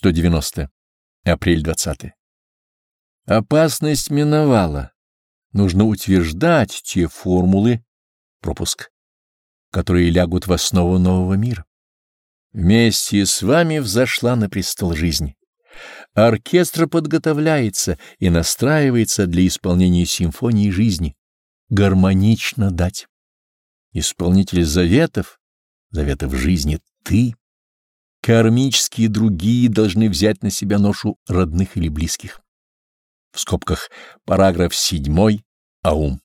190. Апрель 20. Опасность миновала. Нужно утверждать те формулы, пропуск, которые лягут в основу нового мира. Вместе с вами взошла на престол жизни. Оркестр подготовляется и настраивается для исполнения симфонии жизни. Гармонично дать. Исполнитель заветов, заветов жизни — ты. Кармические другие должны взять на себя ношу родных или близких. В скобках параграф 7 Аум.